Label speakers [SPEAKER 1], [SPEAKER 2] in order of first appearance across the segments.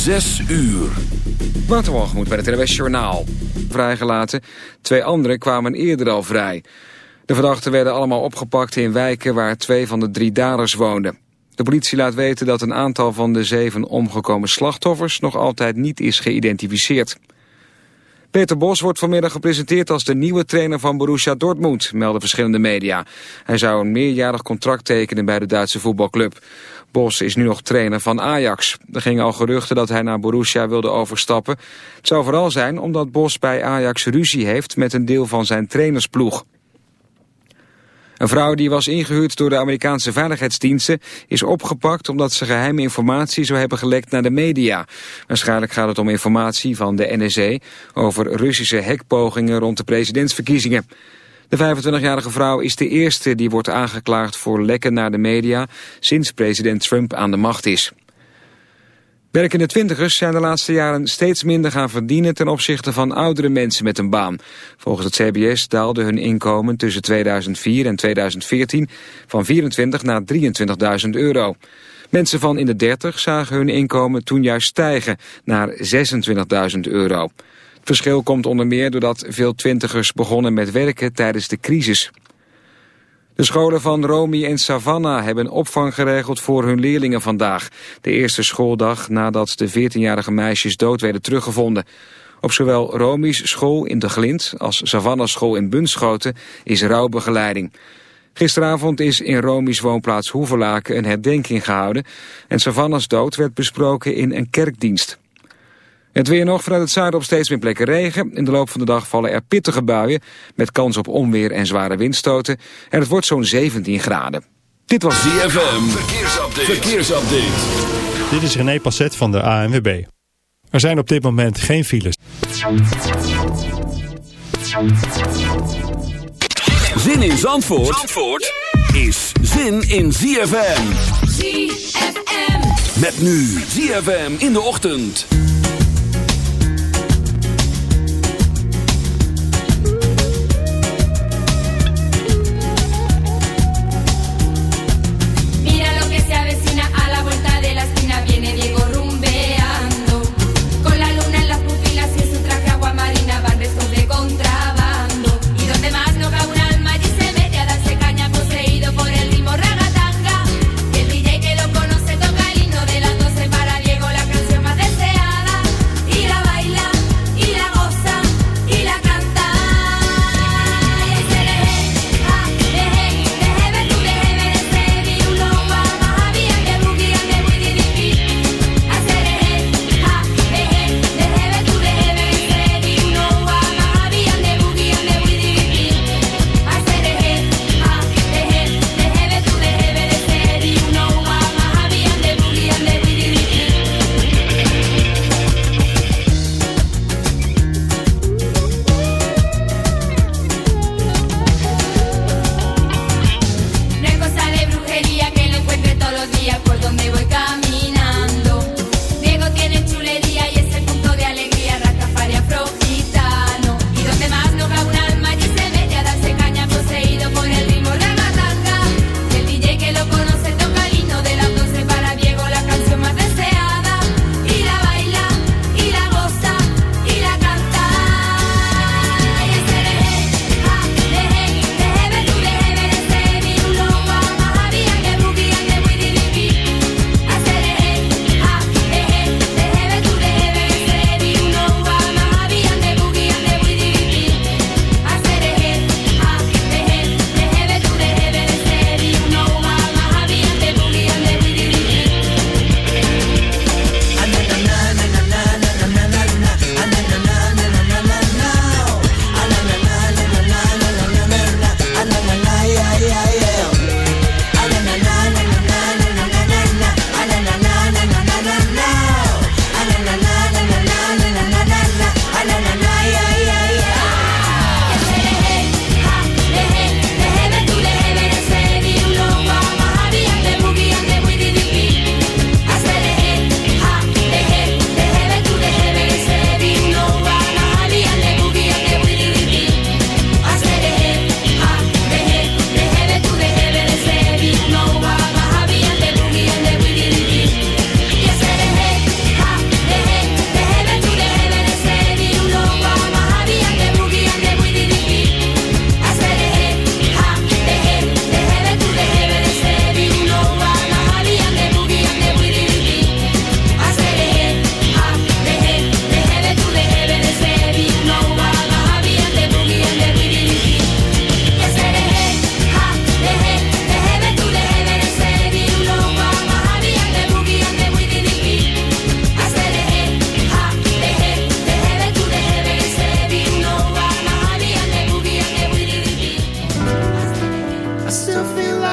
[SPEAKER 1] Zes uur.
[SPEAKER 2] Waterwalgemoed bij het NWS Journaal. Vrijgelaten. Twee anderen kwamen eerder al vrij. De verdachten werden allemaal opgepakt in wijken waar twee van de drie daders woonden. De politie laat weten dat een aantal van de zeven omgekomen slachtoffers nog altijd niet is geïdentificeerd. Peter Bos wordt vanmiddag gepresenteerd als de nieuwe trainer van Borussia Dortmund, melden verschillende media. Hij zou een meerjarig contract tekenen bij de Duitse voetbalclub. Bos is nu nog trainer van Ajax. Er gingen al geruchten dat hij naar Borussia wilde overstappen. Het zou vooral zijn omdat Bos bij Ajax ruzie heeft met een deel van zijn trainersploeg. Een vrouw die was ingehuurd door de Amerikaanse veiligheidsdiensten is opgepakt omdat ze geheime informatie zou hebben gelekt naar de media. Waarschijnlijk gaat het om informatie van de NSA over Russische hekpogingen rond de presidentsverkiezingen. De 25-jarige vrouw is de eerste die wordt aangeklaagd voor lekken naar de media sinds president Trump aan de macht is. Werkende twintigers zijn de laatste jaren steeds minder gaan verdienen ten opzichte van oudere mensen met een baan. Volgens het CBS daalde hun inkomen tussen 2004 en 2014 van 24 naar 23.000 euro. Mensen van in de 30 zagen hun inkomen toen juist stijgen naar 26.000 euro. Het verschil komt onder meer doordat veel twintigers begonnen met werken tijdens de crisis. De scholen van Romy en Savannah hebben opvang geregeld voor hun leerlingen vandaag. De eerste schooldag nadat de 14-jarige meisjes dood werden teruggevonden. Op zowel Romy's school in De Glint als Savannah's school in Bunschoten is rouwbegeleiding. Gisteravond is in Romy's woonplaats Hoevelaken een herdenking gehouden... en Savannah's dood werd besproken in een kerkdienst. Het weer nog vanuit het zuiden op steeds meer plekken regen. In de loop van de dag vallen er pittige buien met kans op onweer en zware windstoten. En het wordt zo'n 17 graden.
[SPEAKER 1] Dit was ZFM. Verkeersupdate. Verkeersupdate.
[SPEAKER 3] Dit is René Passet van de ANWB. Er zijn op dit moment geen files.
[SPEAKER 1] Zin in Zandvoort, Zandvoort is zin in ZFM.
[SPEAKER 4] ZFM.
[SPEAKER 1] Met nu ZFM in de ochtend.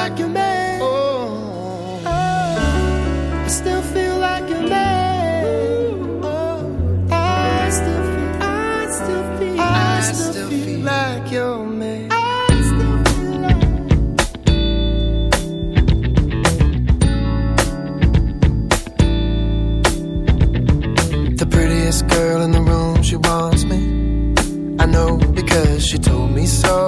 [SPEAKER 4] like
[SPEAKER 5] your man. I still feel like I still feel, I still feel, I still, feel.
[SPEAKER 6] The prettiest girl in the room, she wants me. I know because she told me so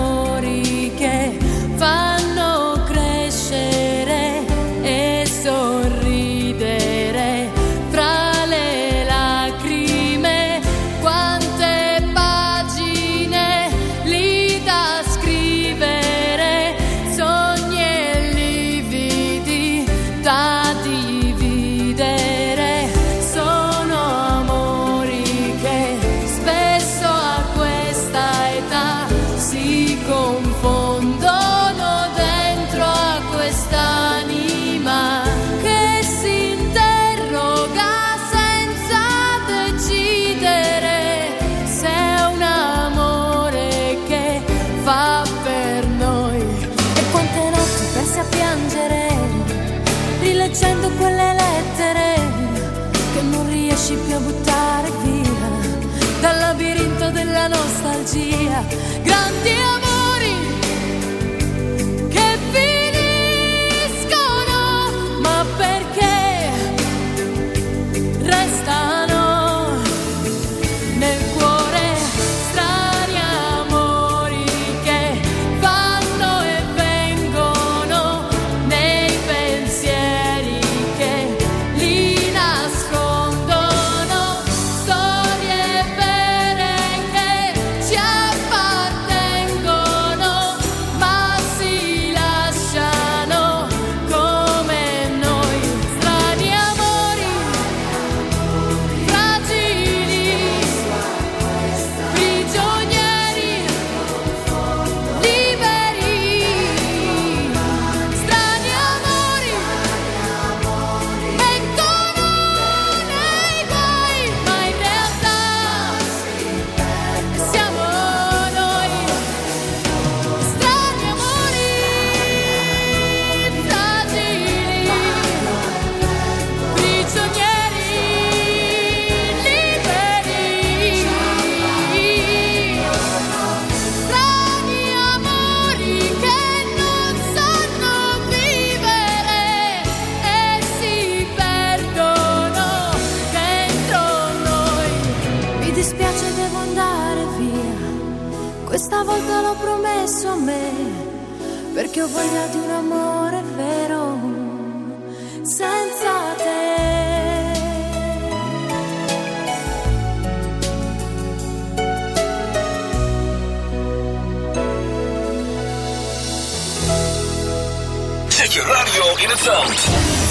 [SPEAKER 7] dia. dispiace, devo andare via. Questa volta l'ho promesso a me, perché ho voglia di un amore vero, senza te.
[SPEAKER 1] Zet je radio in het zand.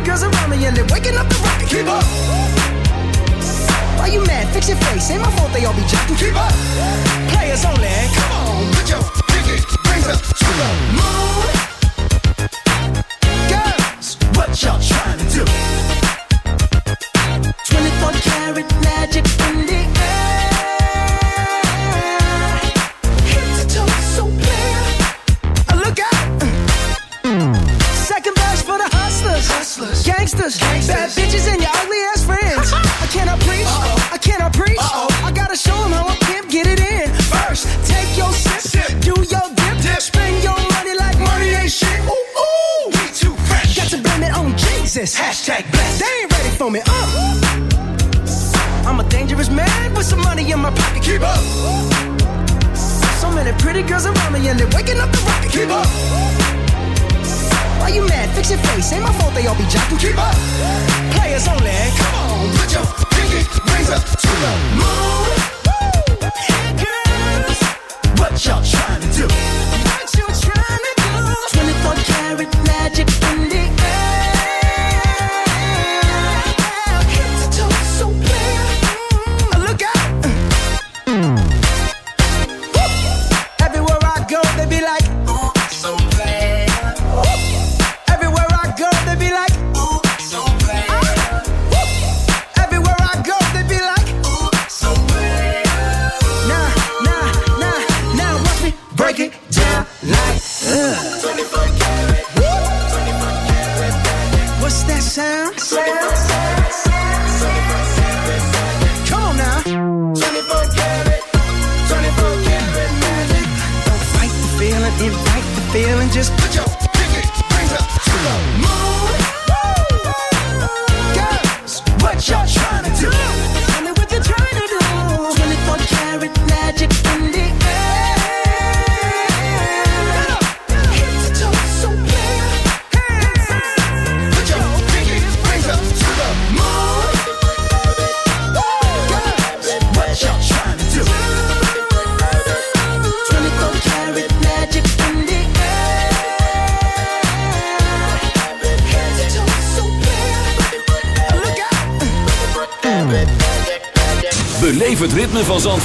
[SPEAKER 8] the girls around me and they're waking up the rocket. Keep up. Why you mad? Fix your face. Ain't my fault they all be jacking. Keep up. Players only. Come on, put your pinky rings up to the moon.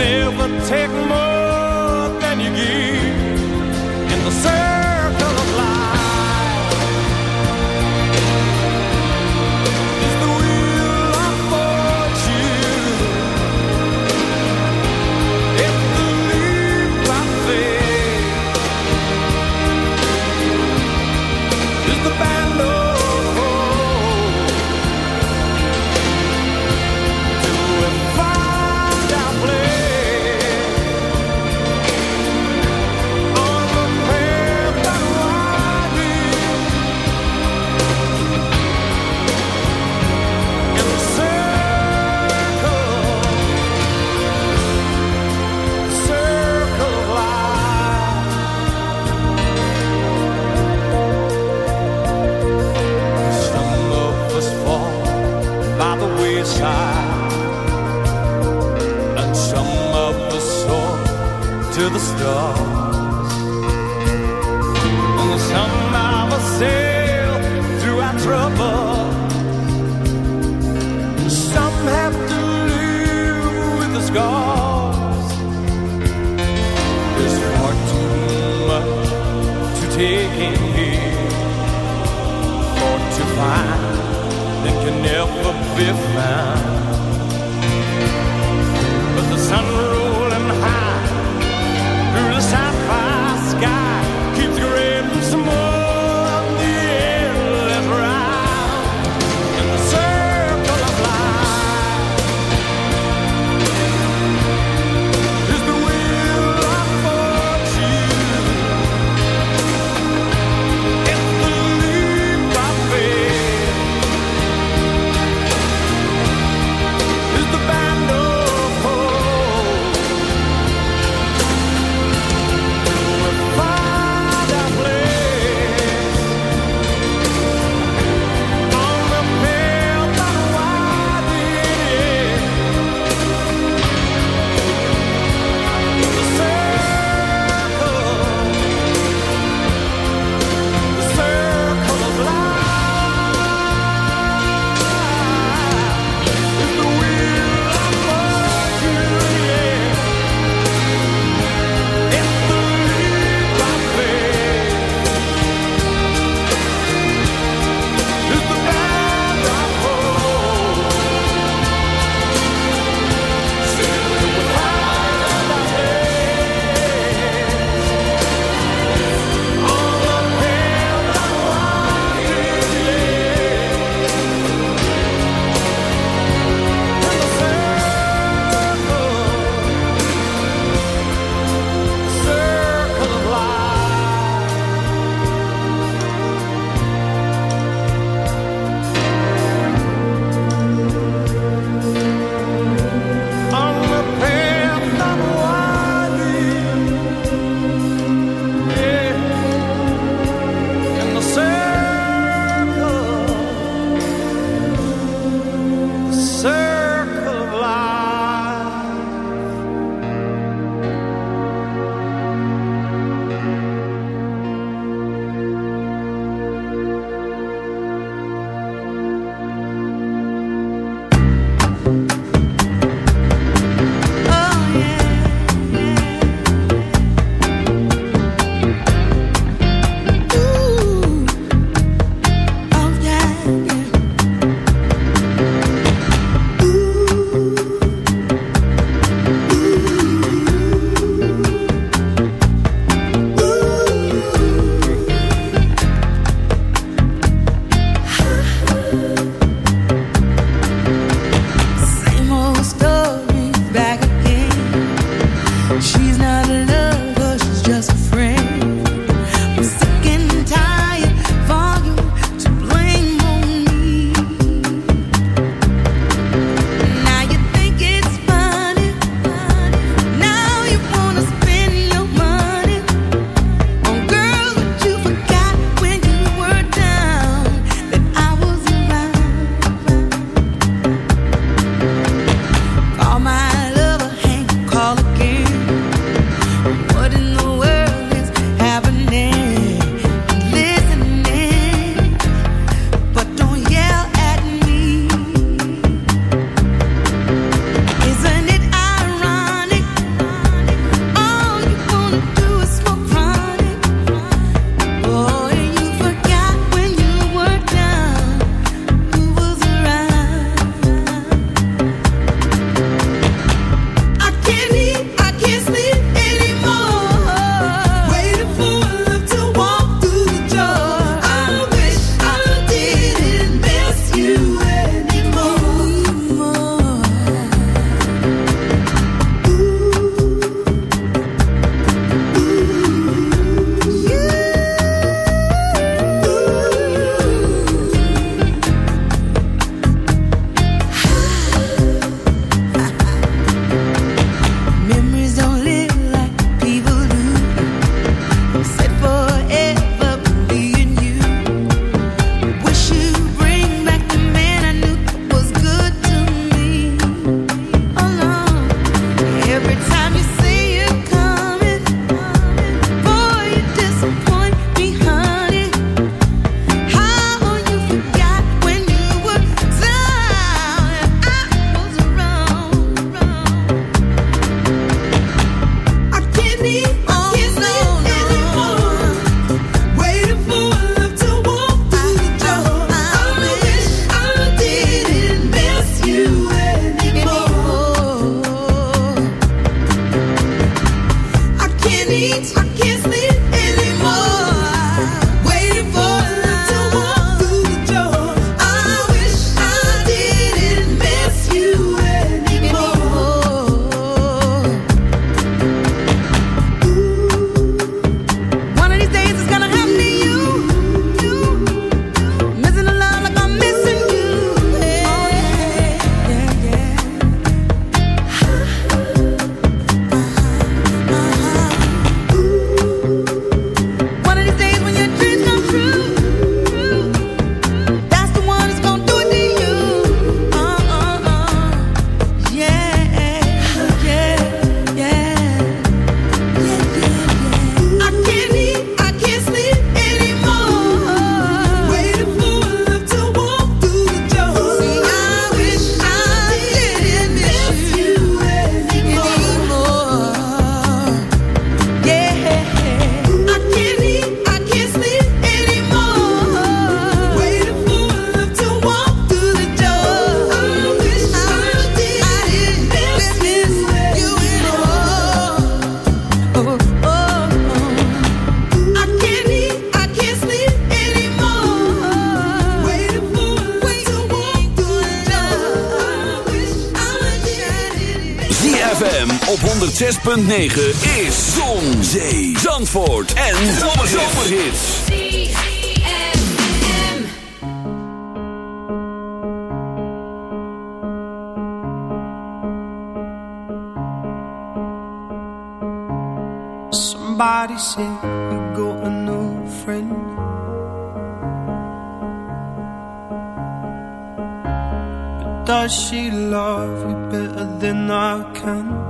[SPEAKER 9] never take more 106.9
[SPEAKER 1] is Zon, Zee, Zandvoort en Zomerhits.
[SPEAKER 5] Somebody said you got a new friend. But does she love you better than I can?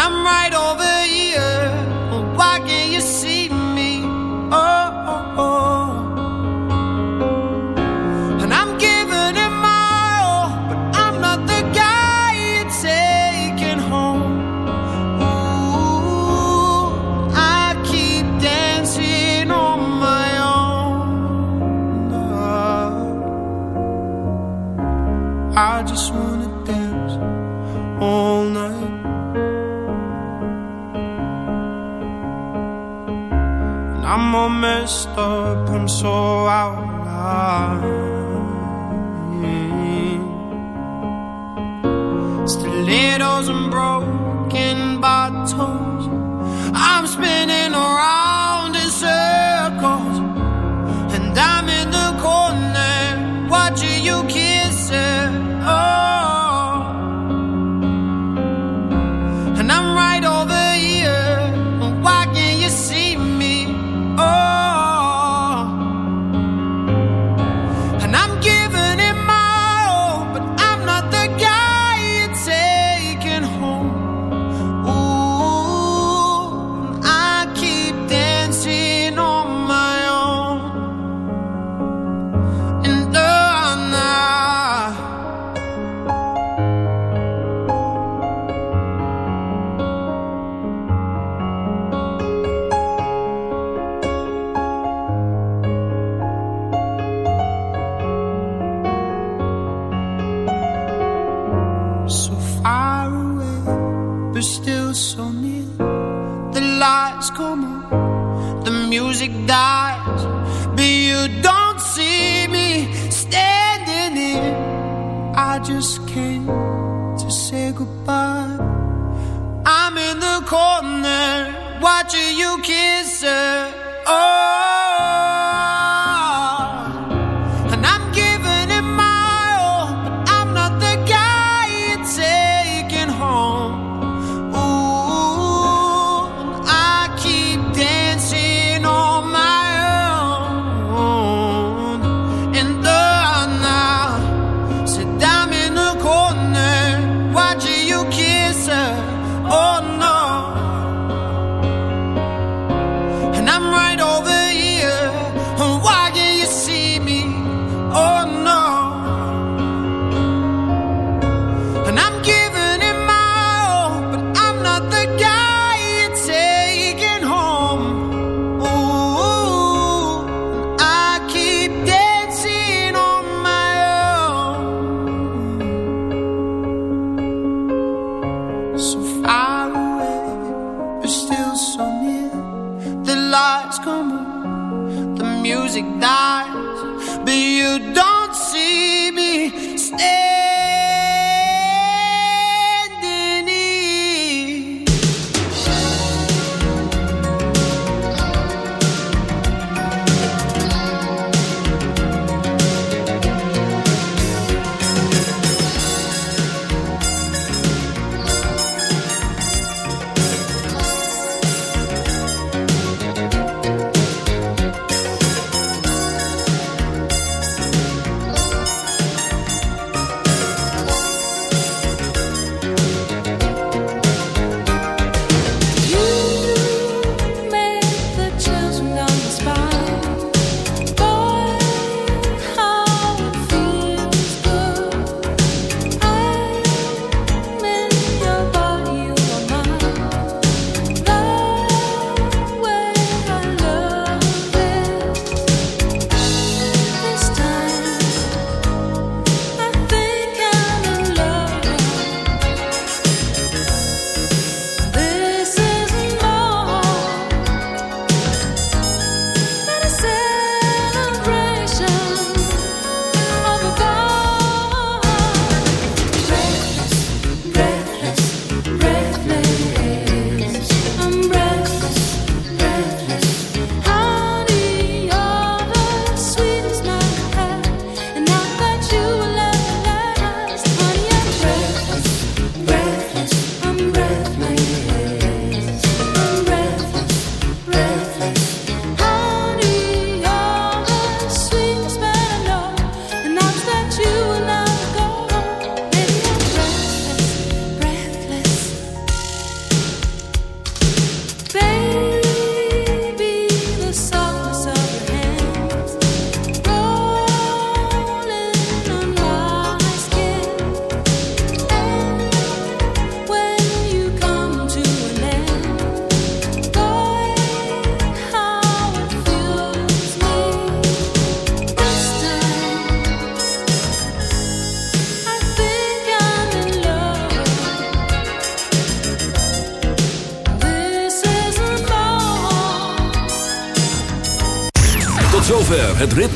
[SPEAKER 5] I'm right over